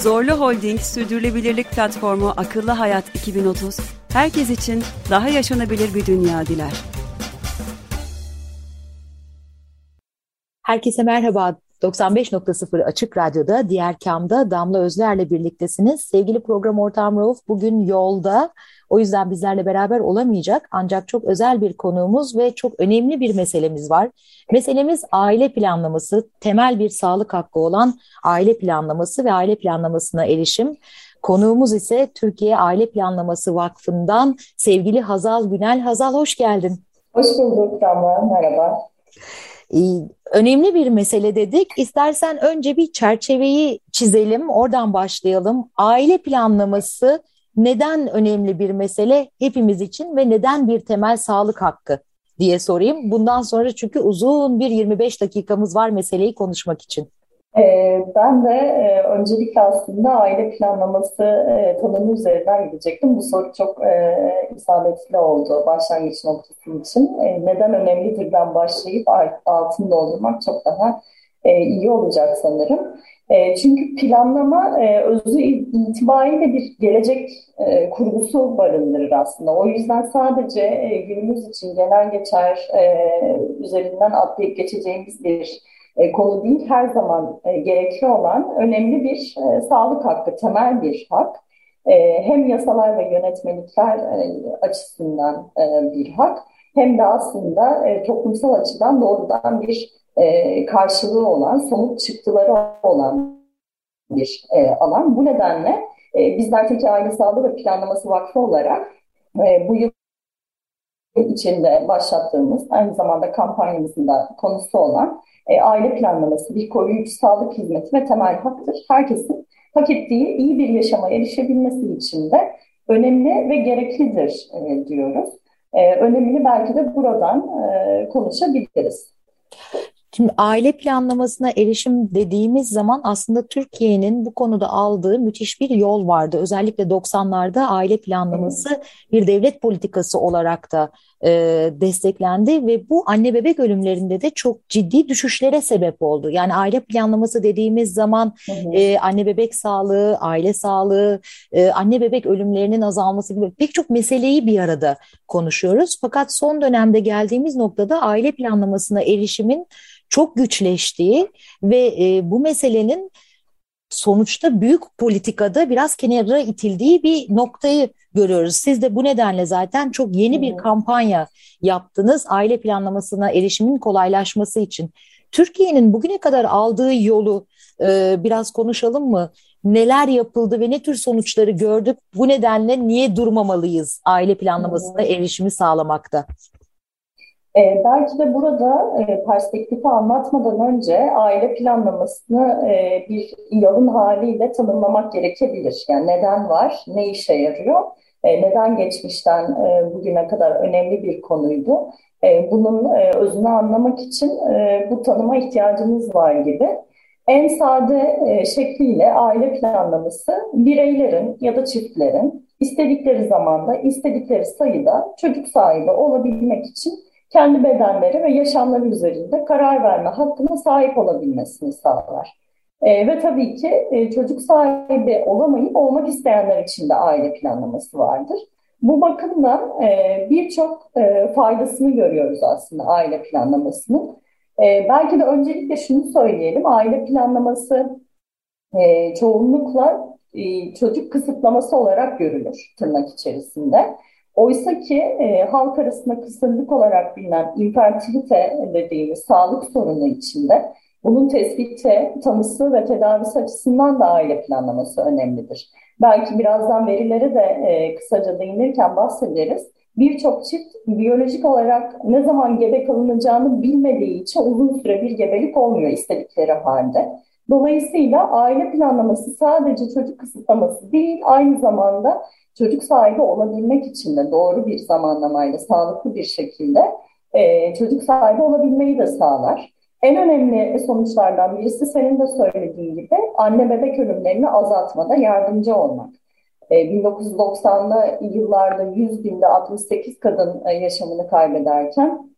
Zorlu Holding Sürdürülebilirlik Platformu Akıllı Hayat 2030, herkes için daha yaşanabilir bir dünya diler. Herkese merhaba. 95.0 Açık Radyo'da Diğer Kam'da Damla Özler'le birliktesiniz. Sevgili program ortağım Rauf bugün yolda. O yüzden bizlerle beraber olamayacak ancak çok özel bir konuğumuz ve çok önemli bir meselemiz var. Meselemiz aile planlaması, temel bir sağlık hakkı olan aile planlaması ve aile planlamasına erişim. Konuğumuz ise Türkiye Aile Planlaması Vakfı'ndan sevgili Hazal Günel. Hazal hoş geldin. Hoş bulduk Damla, merhaba. Önemli bir mesele dedik. İstersen önce bir çerçeveyi çizelim, oradan başlayalım. Aile planlaması neden önemli bir mesele hepimiz için ve neden bir temel sağlık hakkı diye sorayım. Bundan sonra çünkü uzun bir 25 dakikamız var meseleyi konuşmak için. Ee, ben de e, öncelikle aslında aile planlaması e, tanımı üzerinden gidecektim. Bu soru çok e, isabetli oldu başlangıç noktası için. Neden önemlidirden başlayıp altını doldurmak çok daha iyi olacak sanırım. Çünkü planlama özü itibariyle bir gelecek kurgusu barındırır aslında. O yüzden sadece günümüz için genel geçer üzerinden atlayıp geçeceğimiz bir e, konu değil, her zaman e, gerekli olan önemli bir e, sağlık hakkı, temel bir hak. E, hem yasalar ve yönetmelikler açısından bir hak, hem de aslında toplumsal açıdan doğrudan bir karşılığı olan, somut çıktıları olan bir alan. Bu nedenle bizler Türkiye Aile Sağlığı ve Planlaması Vakfı olarak bu yıl içinde başlattığımız aynı zamanda kampanyamızın da konusu olan e, aile planlaması bir koruyucu sağlık hizmeti ve temel haktır. Herkesin hak ettiği iyi bir yaşama erişebilmesi için de önemli ve gereklidir e, diyoruz. E, önemini belki de buradan e, konuşabiliriz. Şimdi aile planlamasına erişim dediğimiz zaman aslında Türkiye'nin bu konuda aldığı müthiş bir yol vardı. Özellikle 90'larda aile planlaması bir devlet politikası olarak da e, desteklendi ve bu anne bebek ölümlerinde de çok ciddi düşüşlere sebep oldu. Yani aile planlaması dediğimiz zaman E, anne bebek sağlığı, aile sağlığı, e, anne bebek ölümlerinin azalması gibi pek çok meseleyi bir arada konuşuyoruz. Fakat son dönemde geldiğimiz noktada aile planlamasına erişimin çok güçleştiği ve e, bu meselenin sonuçta büyük politikada biraz kenara itildiği bir noktayı görüyoruz. Siz de bu nedenle zaten çok yeni bir kampanya yaptınız aile planlamasına erişimin kolaylaşması için. Türkiye'nin bugüne kadar aldığı yolu e, biraz konuşalım mı? Neler yapıldı ve ne tür sonuçları gördük? Bu nedenle niye durmamalıyız aile planlamasına erişimi sağlamakta? E, belki de burada e, perspektifi anlatmadan önce aile planlamasını e, bir yalın haliyle tanımlamak gerekebilir. Yani neden var, ne işe yarıyor, e, neden geçmişten e, bugüne kadar önemli bir konuydu. E, bunun e, özünü anlamak için e, bu tanıma ihtiyacımız var gibi. En sade e, şekliyle aile planlaması bireylerin ya da çiftlerin istedikleri zamanda, istedikleri sayıda çocuk sahibi olabilmek için kendi bedenleri ve yaşamları üzerinde karar verme hakkına sahip olabilmesini sağlar. E, ve tabii ki e, çocuk sahibi olamayıp olmak isteyenler için de aile planlaması vardır. Bu bakımdan e, birçok e, faydasını görüyoruz aslında aile planlamasının. E, belki de öncelikle şunu söyleyelim, aile planlaması e, çoğunlukla e, çocuk kısıtlaması olarak görülür tırnak içerisinde. Oysa ki e, halk arasında kısırlık olarak bilinen infertilite dediğimiz sağlık sorunu içinde bunun tespiti, tanısı ve tedavisi açısından da aile planlaması önemlidir. Belki birazdan verilere de e, kısaca değinirken bahsederiz. Birçok çift biyolojik olarak ne zaman gebe kalınacağını bilmediği için uzun süre bir gebelik olmuyor istedikleri halde. Dolayısıyla aile planlaması sadece çocuk kısıtlaması değil, aynı zamanda çocuk sahibi olabilmek için de doğru bir zamanlamayla, sağlıklı bir şekilde e, çocuk sahibi olabilmeyi de sağlar. En önemli sonuçlardan birisi senin de söylediğin gibi anne bebek ölümlerini azaltmada yardımcı olmak. 1990'lı e, yıllarda 100 binde 68 kadın e, yaşamını kaybederken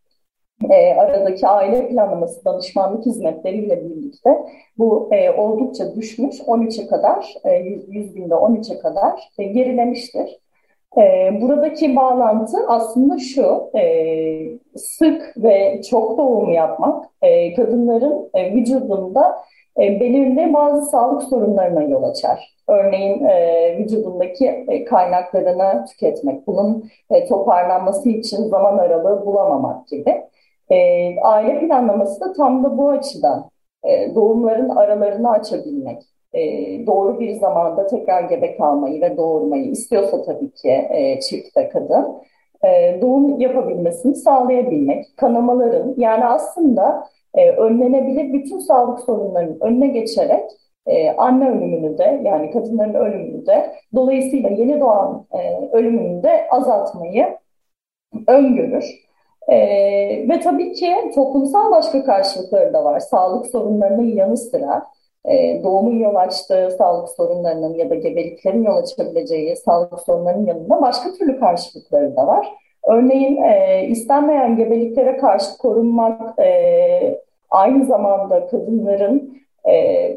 e, aradaki aile planlaması danışmanlık hizmetleriyle birlikte bu e, oldukça düşmüş 13'e kadar, e, 100, 100 binde 13'e kadar e, gerilemiştir. E, buradaki bağlantı aslında şu, e, sık ve çok doğum yapmak e, kadınların e, vücudunda e, belirli bazı sağlık sorunlarına yol açar. Örneğin e, vücudundaki e, kaynaklarını tüketmek, bunun e, toparlanması için zaman aralığı bulamamak gibi. E, aile planlaması da tam da bu açıdan. E, doğumların aralarını açabilmek, e, doğru bir zamanda tekrar gebe kalmayı ve doğurmayı istiyorsa tabii ki e, çift kadın e, doğum yapabilmesini sağlayabilmek, kanamaların yani aslında e, önlenebilir bütün sağlık sorunlarının önüne geçerek e, anne ölümünü de yani kadınların ölümünü de dolayısıyla yeni doğan e, ölümünü de azaltmayı öngörür. E, ve tabii ki toplumsal başka karşılıkları da var. Sağlık sorunlarının yanı sıra e, doğumun yol açtığı sağlık sorunlarının ya da gebeliklerin yol açabileceği sağlık sorunlarının yanında başka türlü karşılıkları da var. Örneğin e, istenmeyen gebeliklere karşı korunmak e, aynı zamanda kadınların e,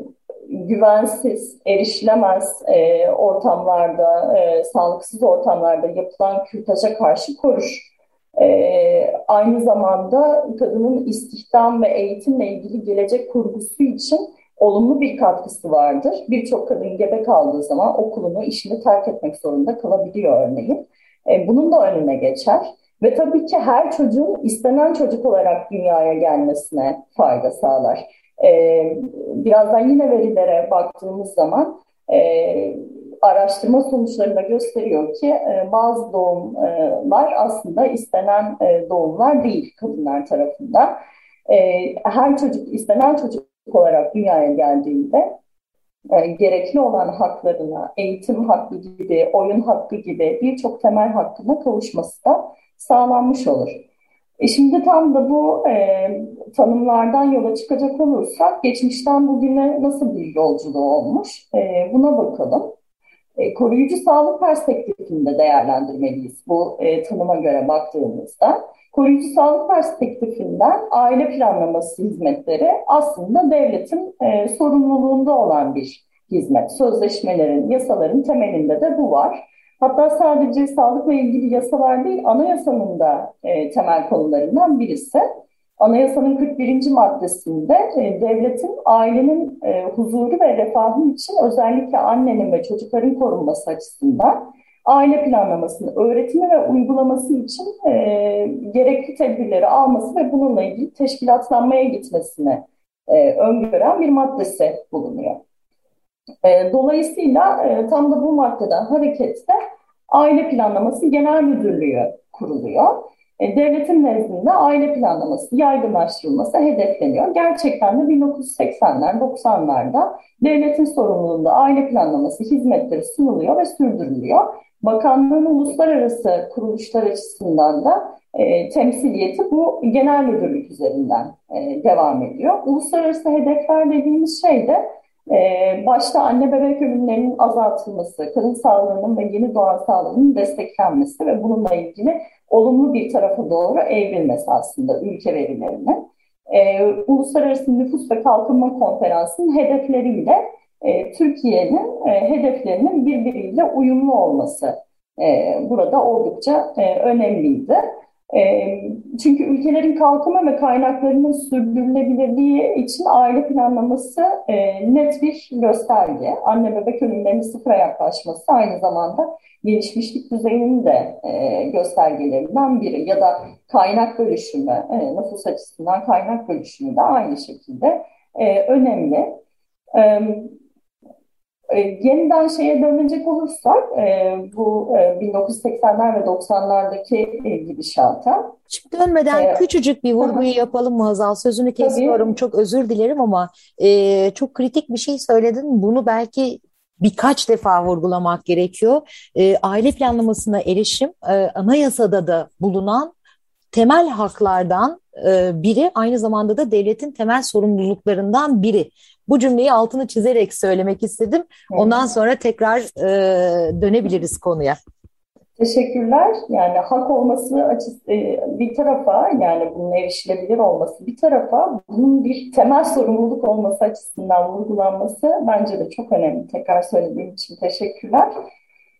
güvensiz, erişilemez e, ortamlarda, e, sağlıksız ortamlarda yapılan kürtaja karşı korur. E, aynı zamanda kadının istihdam ve eğitimle ilgili gelecek kurgusu için olumlu bir katkısı vardır. Birçok kadın gebe kaldığı zaman okulunu, işini terk etmek zorunda kalabiliyor örneğin. E, bunun da önüne geçer. Ve tabii ki her çocuğun istenen çocuk olarak dünyaya gelmesine fayda sağlar. E, birazdan yine verilere baktığımız zaman e, araştırma sonuçlarında gösteriyor ki e, bazı doğumlar aslında istenen e, doğumlar değil kadınlar tarafından. E, her çocuk istenen çocuk olarak dünyaya geldiğinde e, gerekli olan haklarına, eğitim hakkı gibi, oyun hakkı gibi birçok temel hakkına kavuşması da sağlanmış olur. E şimdi tam da bu e, tanımlardan yola çıkacak olursak geçmişten bugüne nasıl bir yolculuğu olmuş e, buna bakalım. E, koruyucu sağlık perspektifinde değerlendirmeliyiz bu e, tanıma göre baktığımızda. Koruyucu sağlık perspektifinden aile planlaması hizmetleri aslında devletin e, sorumluluğunda olan bir hizmet. Sözleşmelerin, yasaların temelinde de bu var. Hatta sadece sağlıkla ilgili yasalar değil, anayasanın da e, temel konularından birisi. Anayasanın 41. maddesinde e, devletin ailenin e, huzuru ve refahı için özellikle annenin ve çocukların korunması açısından aile planlamasını, öğretimi ve uygulaması için e, gerekli tedbirleri alması ve bununla ilgili teşkilatlanmaya gitmesini öngören bir maddesi bulunuyor. Dolayısıyla tam da bu maddeden hareketle aile planlaması genel müdürlüğü kuruluyor. E, devletin nezdinde aile planlaması yaygınlaştırılması hedefleniyor. Gerçekten de 1980'ler, 90'larda devletin sorumluluğunda aile planlaması hizmetleri sunuluyor ve sürdürülüyor. Bakanlığın uluslararası kuruluşlar açısından da e, temsiliyeti bu genel müdürlük üzerinden e, devam ediyor. Uluslararası hedefler dediğimiz şey de başta anne bebek ölümlerinin azaltılması, kadın sağlığının ve yeni doğan sağlığının desteklenmesi ve bununla ilgili olumlu bir tarafa doğru evrilmesi aslında ülke verilerinin. E, Uluslararası Nüfus ve Kalkınma Konferansı'nın hedefleriyle e, Türkiye'nin e, hedeflerinin birbiriyle uyumlu olması e, burada oldukça önemliydi. E, çünkü ülkelerin kalkınma ve kaynaklarının sürdürülebilirliği için aile planlaması e, net bir gösterge. Anne bebek ölümlerinin sıfıra yaklaşması aynı zamanda gelişmişlik düzeyinin de e, göstergelerinden biri. Ya da kaynak bölüşümü, e, nüfus açısından kaynak bölüşümü de aynı şekilde önemli. E, yeniden şeye dönecek olursak e, bu e, 1980'ler ve 90'lardaki e, gidişata. Şimdi dönmeden e, küçücük bir vurguyu yapalım mı Hazal? Sözünü kesiyorum tabii. çok özür dilerim ama e, çok kritik bir şey söyledin. Bunu belki birkaç defa vurgulamak gerekiyor. E, aile planlamasına erişim e, anayasada da bulunan temel haklardan e, biri aynı zamanda da devletin temel sorumluluklarından biri. Bu cümleyi altını çizerek söylemek istedim. Ondan sonra tekrar e, dönebiliriz konuya. Teşekkürler. Yani hak olması açısı e, bir tarafa yani bunun erişilebilir olması bir tarafa bunun bir temel sorumluluk olması açısından vurgulanması bence de çok önemli. Tekrar söylediğim için teşekkürler.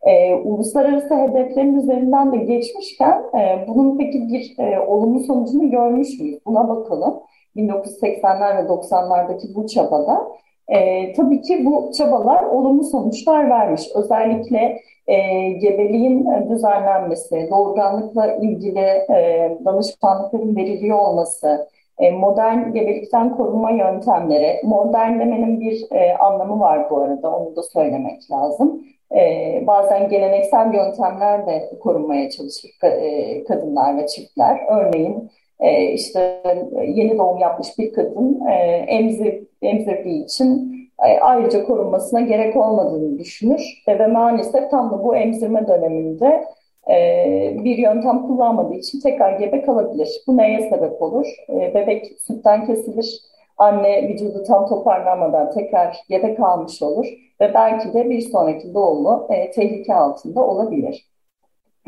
E, uluslararası hedeflerin üzerinden de geçmişken e, bunun peki bir e, olumlu sonucunu görmüş müyüz? Buna bakalım. 1980'ler ve 90'lardaki bu çabada. E, tabii ki bu çabalar olumlu sonuçlar vermiş. Özellikle e, gebeliğin düzenlenmesi, doğurganlıkla ilgili e, danışmanlıkların veriliyor olması, e, modern gebelikten korunma yöntemleri, modern demenin bir e, anlamı var bu arada, onu da söylemek lazım. E, bazen geleneksel yöntemler de korunmaya çalışır e, kadınlar ve çiftler. Örneğin e, işte yeni doğum yapmış bir kadın e, emzir, emzirdiği için e, ayrıca korunmasına gerek olmadığını düşünür e, ve maalesef tam da bu emzirme döneminde e, bir yöntem kullanmadığı için tekrar gebe kalabilir. Bu neye sebep olur? E, bebek sütten kesilir, anne vücudu tam toparlanmadan tekrar gebe kalmış olur ve belki de bir sonraki doğumu e, tehlike altında olabilir.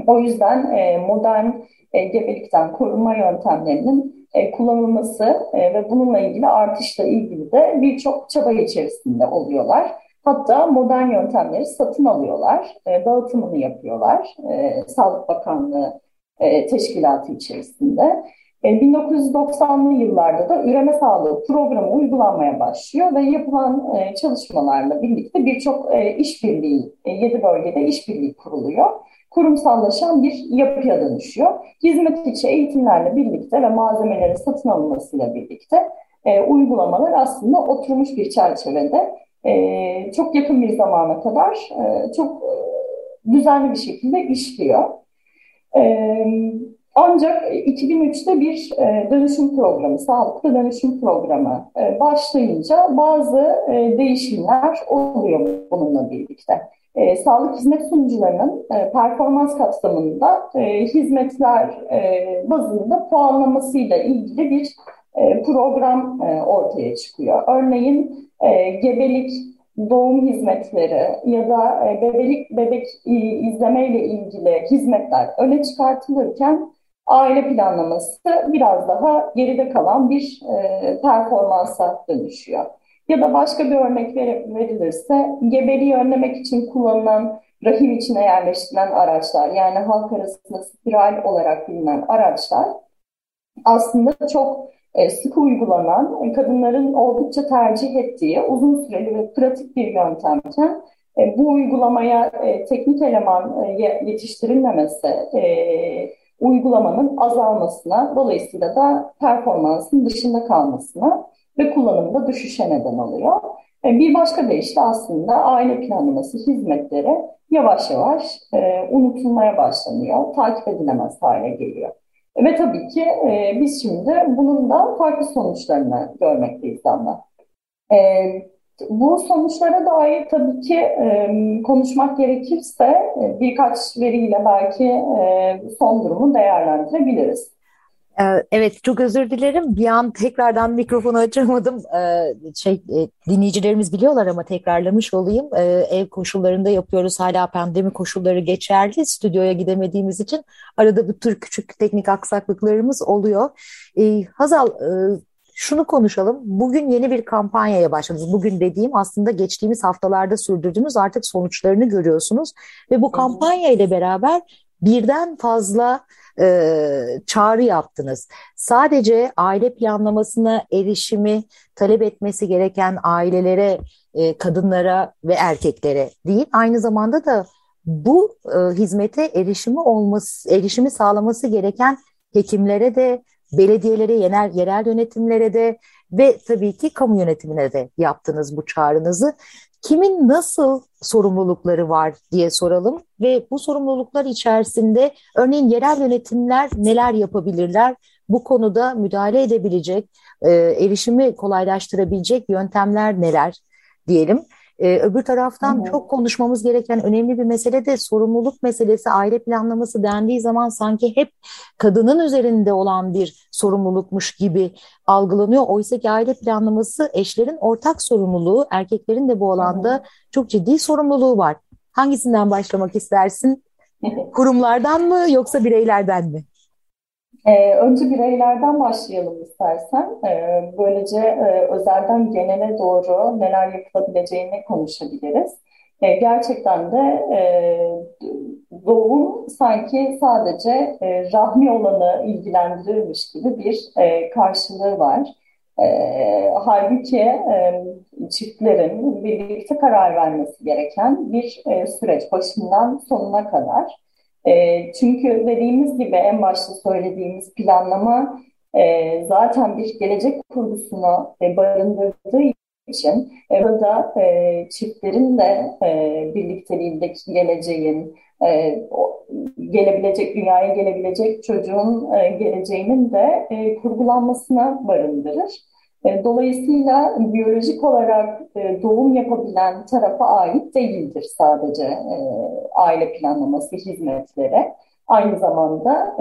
O yüzden e, modern e, gebelikten korunma yöntemlerinin e, kullanılması e, ve bununla ilgili artışla ilgili de birçok çaba içerisinde oluyorlar. Hatta modern yöntemleri satın alıyorlar, e, dağıtımını yapıyorlar e, Sağlık Bakanlığı e, teşkilatı içerisinde. 1990'lı e, yıllarda da üreme sağlığı programı uygulanmaya başlıyor ve yapılan e, çalışmalarla birlikte birçok e, işbirliği, 7 bölgede işbirliği kuruluyor kurumsallaşan bir yapıya dönüşüyor. Hizmet içi eğitimlerle birlikte ve malzemelerin satın alınmasıyla birlikte e, uygulamalar aslında oturmuş bir çerçevede e, çok yakın bir zamana kadar e, çok e, düzenli bir şekilde işliyor. E, ancak 2003'te bir e, dönüşüm programı, sağlıklı dönüşüm programı e, başlayınca bazı e, değişimler oluyor bununla birlikte e, sağlık hizmet sunucularının e, performans kapsamında e, hizmetler e, bazında puanlamasıyla ilgili bir e, program e, ortaya çıkıyor. Örneğin e, gebelik, doğum hizmetleri ya da e, bebelik bebek izleme ile ilgili hizmetler öne çıkartılırken aile planlaması biraz daha geride kalan bir e, performansa dönüşüyor. Ya da başka bir örnek verilirse gebeliği önlemek için kullanılan rahim içine yerleştirilen araçlar yani halk arasında spiral olarak bilinen araçlar aslında çok e, sık uygulanan, e, kadınların oldukça tercih ettiği uzun süreli ve pratik bir yöntemken e, bu uygulamaya teknik eleman yetiştirilmemesi uygulamanın azalmasına, dolayısıyla da performansın dışında kalmasına ve kullanımda düşüşe neden oluyor. E, bir başka deyişle aslında aile planlaması hizmetleri yavaş yavaş e, unutulmaya başlanıyor, takip edilemez hale geliyor. Ve tabii ki e, biz şimdi bunun da farklı sonuçlarını görmekteyiz ama. Bu sonuçlara dair tabii ki konuşmak gerekirse birkaç veriyle belki son durumu değerlendirebiliriz. Ee, evet çok özür dilerim. Bir an tekrardan mikrofonu açamadım. Ee, şey e, dinleyicilerimiz biliyorlar ama tekrarlamış olayım. Ee, ev koşullarında yapıyoruz. Hala pandemi koşulları geçerli. Stüdyoya gidemediğimiz için arada bu tür küçük teknik aksaklıklarımız oluyor. Hazal e, şunu konuşalım. Bugün yeni bir kampanyaya başladınız. Bugün dediğim aslında geçtiğimiz haftalarda sürdürdüğünüz artık sonuçlarını görüyorsunuz. Ve bu kampanya ile beraber birden fazla e, çağrı yaptınız. Sadece aile planlamasına erişimi talep etmesi gereken ailelere, e, kadınlara ve erkeklere değil, aynı zamanda da bu e, hizmete erişimi olması, erişimi sağlaması gereken hekimlere de, belediyelere, yerel, yerel yönetimlere de ve tabii ki kamu yönetimine de yaptınız bu çağrınızı. Kimin nasıl sorumlulukları var diye soralım ve bu sorumluluklar içerisinde örneğin yerel yönetimler neler yapabilirler? Bu konuda müdahale edebilecek, e, erişimi kolaylaştırabilecek yöntemler neler diyelim. Ee, öbür taraftan evet. çok konuşmamız gereken önemli bir mesele de sorumluluk meselesi, aile planlaması dendiği zaman sanki hep kadının üzerinde olan bir sorumlulukmuş gibi algılanıyor. Oysa ki aile planlaması eşlerin ortak sorumluluğu, erkeklerin de bu alanda evet. çok ciddi sorumluluğu var. Hangisinden başlamak istersin? Kurumlardan mı yoksa bireylerden mi? Ee, önce bireylerden başlayalım istersen. Ee, böylece e, özelden genele doğru neler yapılabileceğini konuşabiliriz. Ee, gerçekten de e, doğum sanki sadece e, rahmi olanı ilgilendirirmiş gibi bir karşılığı var. Halbuki çiftlerin birlikte karar vermesi gereken bir süreç başından sonuna kadar. E, çünkü dediğimiz gibi en başta söylediğimiz planlama e, zaten bir gelecek kurgusunu e, barındırdığı için e, burada e, çiftlerin de e, birlikteliğindeki geleceğin, gelebilecek dünyaya gelebilecek çocuğun geleceğinin de e, kurgulanmasına barındırır. E, dolayısıyla biyolojik olarak e, doğum yapabilen tarafa ait değildir sadece e, aile planlaması hizmetleri. Aynı zamanda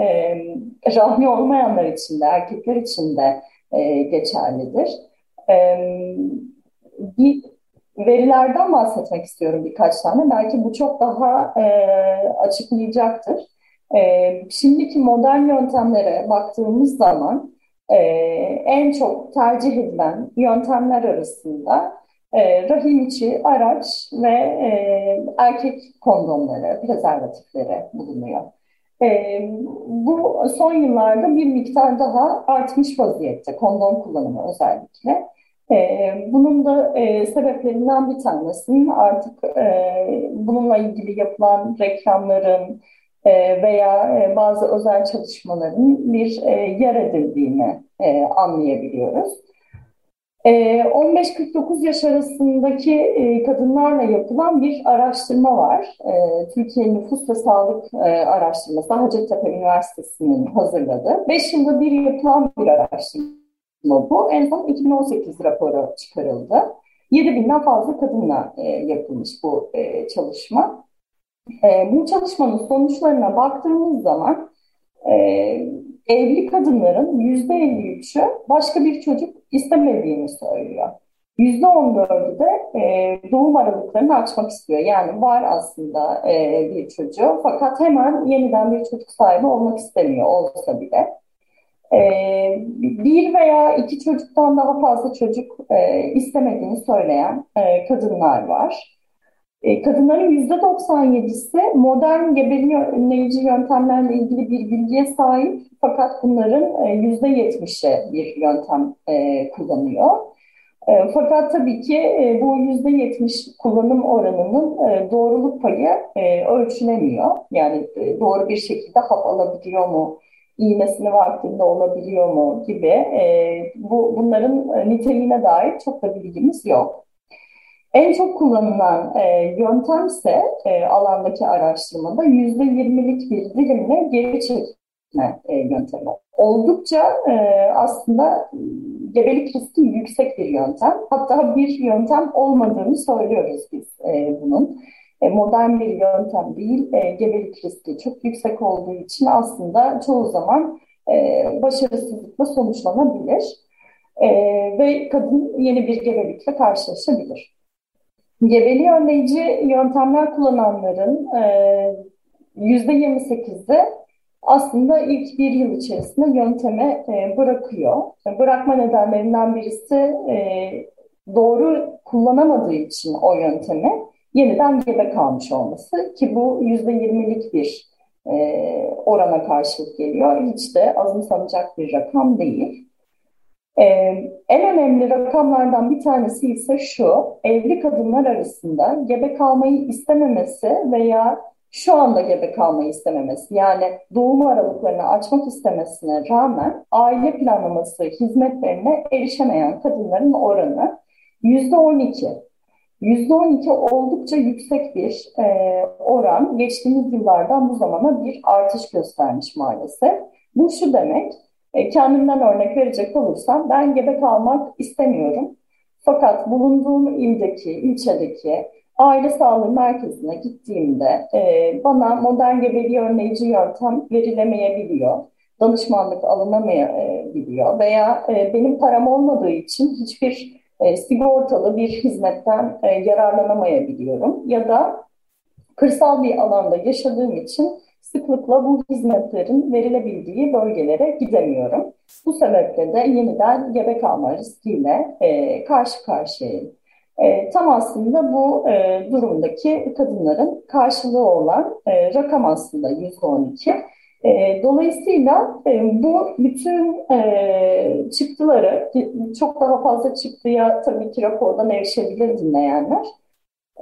rahmi olmayanlar için de erkekler için de geçerlidir. Bir verilerden bahsetmek istiyorum birkaç tane. Belki bu çok daha açıklayacaktır. Şimdiki modern yöntemlere baktığımız zaman e, en çok tercih edilen yöntemler arasında e, rahim içi araç ve e, erkek kondomları, prezervatifleri bulunuyor. E, bu son yıllarda bir miktar daha artmış vaziyette kondom kullanımı özellikle. E, bunun da e, sebeplerinden bir tanesinin artık e, bununla ilgili yapılan reklamların, veya e, bazı özel çalışmaların bir e, yer edildiğini anlayabiliyoruz. 15-49 yaş arasındaki kadınlarla yapılan bir araştırma var. Türkiye Nüfus ve Sağlık Araştırması Hacettepe Üniversitesi'nin hazırladığı. 5 yılda bir yapılan bir araştırma bu. En son 2018 raporu çıkarıldı. 7 binden fazla kadınla yapılmış bu çalışma. E, bu çalışmanın sonuçlarına baktığımız zaman e, evli kadınların yüzde 53'ü başka bir çocuk istemediğini söylüyor. Yüzde 14'ü de e, doğum aralıklarını açmak istiyor. Yani var aslında e, bir çocuğu fakat hemen yeniden bir çocuk sahibi olmak istemiyor olsa bile. E, bir veya iki çocuktan daha fazla çocuk e, istemediğini söyleyen e, kadınlar var. E, kadınların %97'si modern gebeliği önleyici yöntemlerle ilgili bir bilgiye sahip fakat bunların %70'i e, bir yöntem e, kullanıyor. Fakat tabii ki bu %70 kullanım oranının doğruluk payı ölçülemiyor. Yani doğru bir şekilde hap alabiliyor mu, iğnesini vaktinde olabiliyor mu gibi bu bunların niteliğine dair çok da bilgimiz yok. En çok kullanılan e, yöntemse e, alandaki araştırmada yüzde yirmilik bir dilimle geri çekme e, yöntemi. Oldukça e, aslında gebelik riski yüksek bir yöntem. Hatta bir yöntem olmadığını söylüyoruz biz e, bunun. E, modern bir yöntem değil, e, gebelik riski çok yüksek olduğu için aslında çoğu zaman e, başarısızlıkla sonuçlanabilir. E, ve kadın yeni bir gebelikle karşılaşabilir. Gebeliği önleyici yöntemler kullananların yüzde 28'i aslında ilk bir yıl içerisinde yönteme e, bırakıyor. Bırakma nedenlerinden birisi e, doğru kullanamadığı için o yöntemi yeniden gebe kalmış olması ki bu yüzde yirmilik bir e, orana karşılık geliyor. Hiç de azımsanacak bir rakam değil. Ee, en önemli rakamlardan bir tanesi ise şu, evli kadınlar arasında gebe kalmayı istememesi veya şu anda gebe kalmayı istememesi yani doğum aralıklarını açmak istemesine rağmen aile planlaması hizmetlerine erişemeyen kadınların oranı yüzde on iki. %12 oldukça yüksek bir e, oran geçtiğimiz yıllardan bu zamana bir artış göstermiş maalesef. Bu şu demek, e, kendimden örnek verecek olursam ben gebe kalmak istemiyorum. Fakat bulunduğum ildeki, ilçedeki aile sağlığı merkezine gittiğimde e, bana modern gebeliği önleyici yöntem verilemeyebiliyor. Danışmanlık alınamayabiliyor veya e, benim param olmadığı için hiçbir sigortalı bir hizmetten yararlanamayabiliyorum. Ya da kırsal bir alanda yaşadığım için sıklıkla bu hizmetlerin verilebildiği bölgelere gidemiyorum. Bu sebeple de yeniden gebe kalma riskiyle e, karşı karşıyayım. E, tam aslında bu e, durumdaki kadınların karşılığı olan e, rakam aslında %12. E, dolayısıyla e, bu bütün e, çıktıları, çok daha fazla çıktıya tabii ki rapordan erişebilir dinleyenler.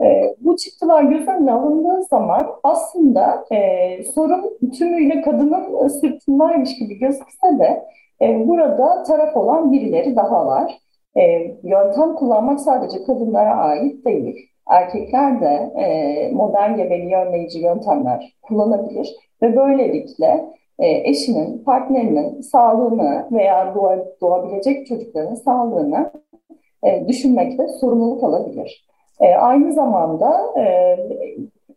E, bu çıktılar göz önüne alındığı zaman aslında e, sorun tümüyle kadının sırtındaymış gibi gözükse de e, burada taraf olan birileri daha var. E, yöntem kullanmak sadece kadınlara ait değil. Erkekler de e, modern gebeliği önleyici yöntemler kullanabilir ve böylelikle e, eşinin, partnerinin sağlığını veya doğa, doğabilecek çocukların sağlığını e, düşünmekte sorumluluk alabilir. E, aynı zamanda e,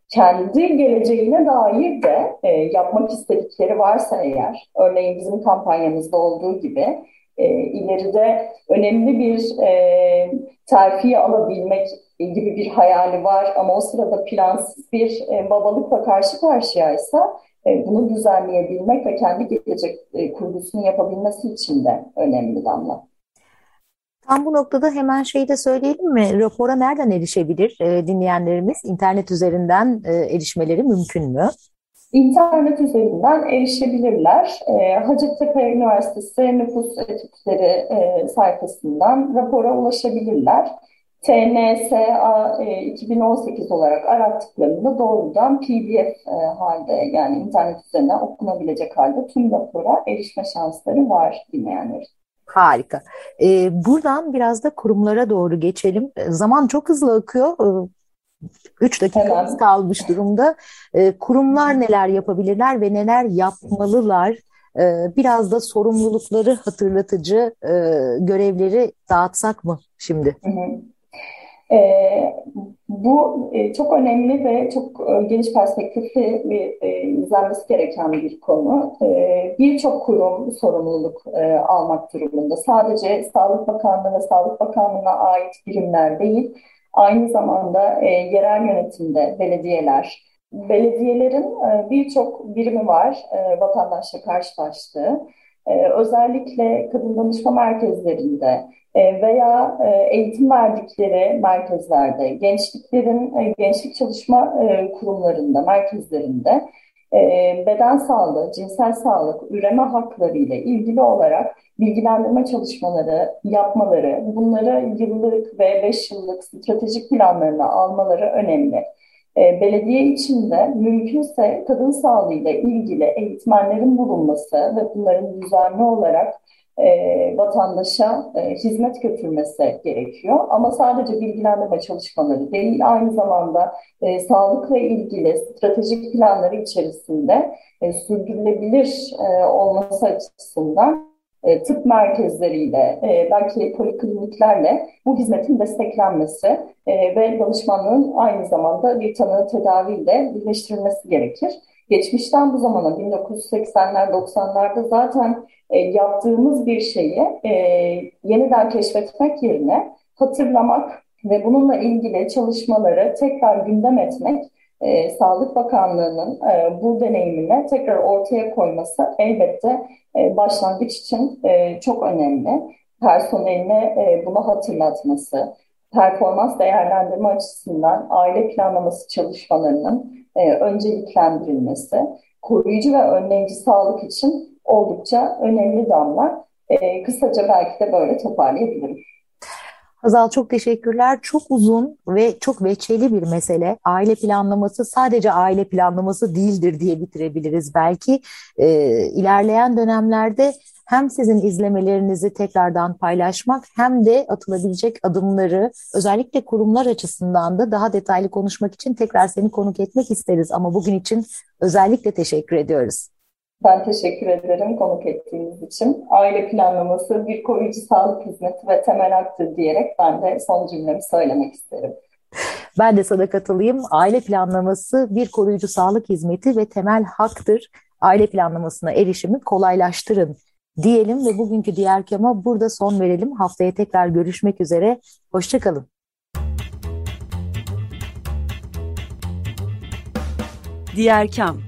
kendi geleceğine dair de e, yapmak istedikleri varsa eğer, örneğin bizim kampanyamızda olduğu gibi e, ileride önemli bir e, terfi alabilmek gibi bir hayali var ama o sırada plansız bir e, babalıkla karşı karşıyaysa e, bunu düzenleyebilmek ve kendi gelecek e, kurgusunu yapabilmesi için de önemli damla. Tam bu noktada hemen şeyi de söyleyelim mi? Rapora nereden erişebilir e, dinleyenlerimiz? İnternet üzerinden e, erişmeleri mümkün mü? İnternet üzerinden erişebilirler. E, Hacettepe Üniversitesi Nüfus Etütleri e, sayfasından rapora ulaşabilirler. TNSA 2018 olarak arattıklarında doğrudan PDF e, halde yani internet üzerinden okunabilecek halde tüm rapora erişme şansları var dinleyenler. Harika. Ee, buradan biraz da kurumlara doğru geçelim. Ee, zaman çok hızlı akıyor. Ee, üç dakikamız Hemen. kalmış durumda. Ee, kurumlar neler yapabilirler ve neler yapmalılar? Ee, biraz da sorumlulukları hatırlatıcı e, görevleri dağıtsak mı şimdi? Hı hı. E, bu e, çok önemli ve çok e, geniş perspektifli bir e, izlenmesi gereken bir konu. E, Birçok kurum sorumluluk e, almak durumunda. Sadece Sağlık Bakanlığı ve Sağlık Bakanlığı'na ait birimler değil, aynı zamanda e, yerel yönetimde belediyeler, belediyelerin e, birçok birimi var e, vatandaşla karşılaştığı. E, özellikle kadın danışma merkezlerinde, e, veya e, eğitim verdikleri merkezlerde, gençliklerin e, gençlik çalışma kurumlarında, merkezlerinde beden sağlığı, cinsel sağlık, üreme hakları ile ilgili olarak bilgilendirme çalışmaları yapmaları, bunları yıllık ve beş yıllık stratejik planlarına almaları önemli. Belediye içinde mümkünse kadın sağlığı ile ilgili eğitmenlerin bulunması ve bunların düzenli olarak e, vatandaşa e, hizmet götürmesi gerekiyor. Ama sadece bilgilendirme çalışmaları değil, aynı zamanda e, sağlıkla ilgili stratejik planları içerisinde e, sürdürülebilir e, olması açısından e, tıp merkezleriyle, e, belki polikliniklerle bu hizmetin desteklenmesi e, ve danışmanlığın aynı zamanda bir tanı tedaviyle birleştirilmesi gerekir. Geçmişten bu zamana 1980'ler 90'larda zaten e, yaptığımız bir şeyi e, yeniden keşfetmek yerine hatırlamak ve bununla ilgili çalışmaları tekrar gündem etmek e, Sağlık Bakanlığı'nın e, bu deneyimini tekrar ortaya koyması elbette e, başlangıç için e, çok önemli. Personeline e, bunu hatırlatması, performans değerlendirme açısından aile planlaması çalışmalarının e, önceliklendirilmesi, koruyucu ve önleyici sağlık için oldukça önemli damlar. E, kısaca belki de böyle toparlayabilirim. Hazal çok teşekkürler. Çok uzun ve çok veçeli bir mesele. Aile planlaması sadece aile planlaması değildir diye bitirebiliriz belki. Ee, ilerleyen dönemlerde hem sizin izlemelerinizi tekrardan paylaşmak hem de atılabilecek adımları özellikle kurumlar açısından da daha detaylı konuşmak için tekrar seni konuk etmek isteriz. Ama bugün için özellikle teşekkür ediyoruz. Ben teşekkür ederim konuk ettiğiniz için. Aile planlaması bir koruyucu sağlık hizmeti ve temel haktır diyerek ben de son cümlemi söylemek isterim. Ben de sana katılayım. Aile planlaması bir koruyucu sağlık hizmeti ve temel haktır. Aile planlamasına erişimi kolaylaştırın diyelim ve bugünkü diğer kema burada son verelim. Haftaya tekrar görüşmek üzere. Hoşçakalın. Diğer Kam